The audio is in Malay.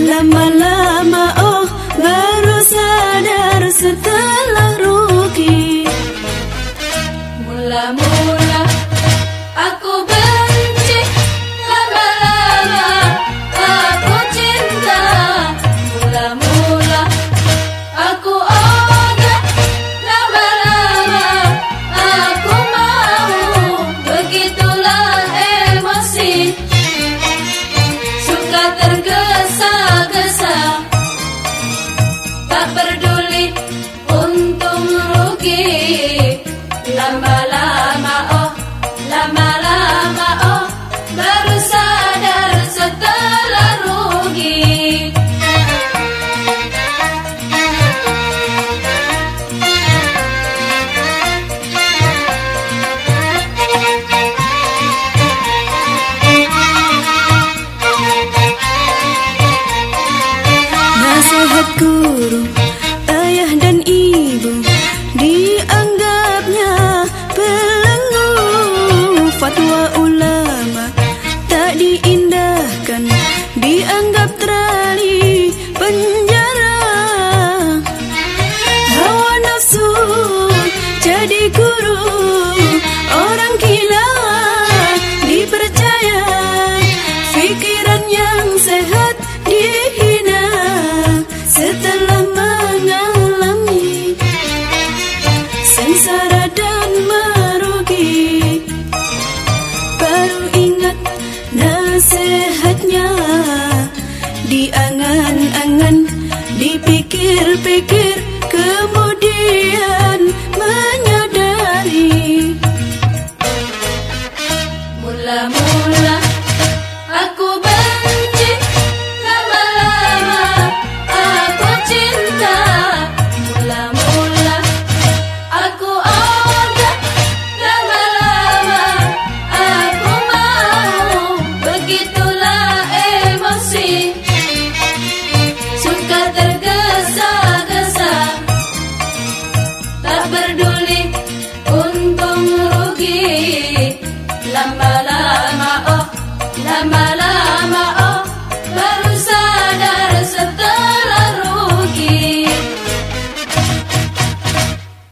Lama-lama oh baru sadar setelah tak peduli. dianggap terali penjara. Hawa nafsu jadi guru orang gila dipercaya. Fikiran yang sehat Pikir-pikir kemudian menyadari. Mula-mula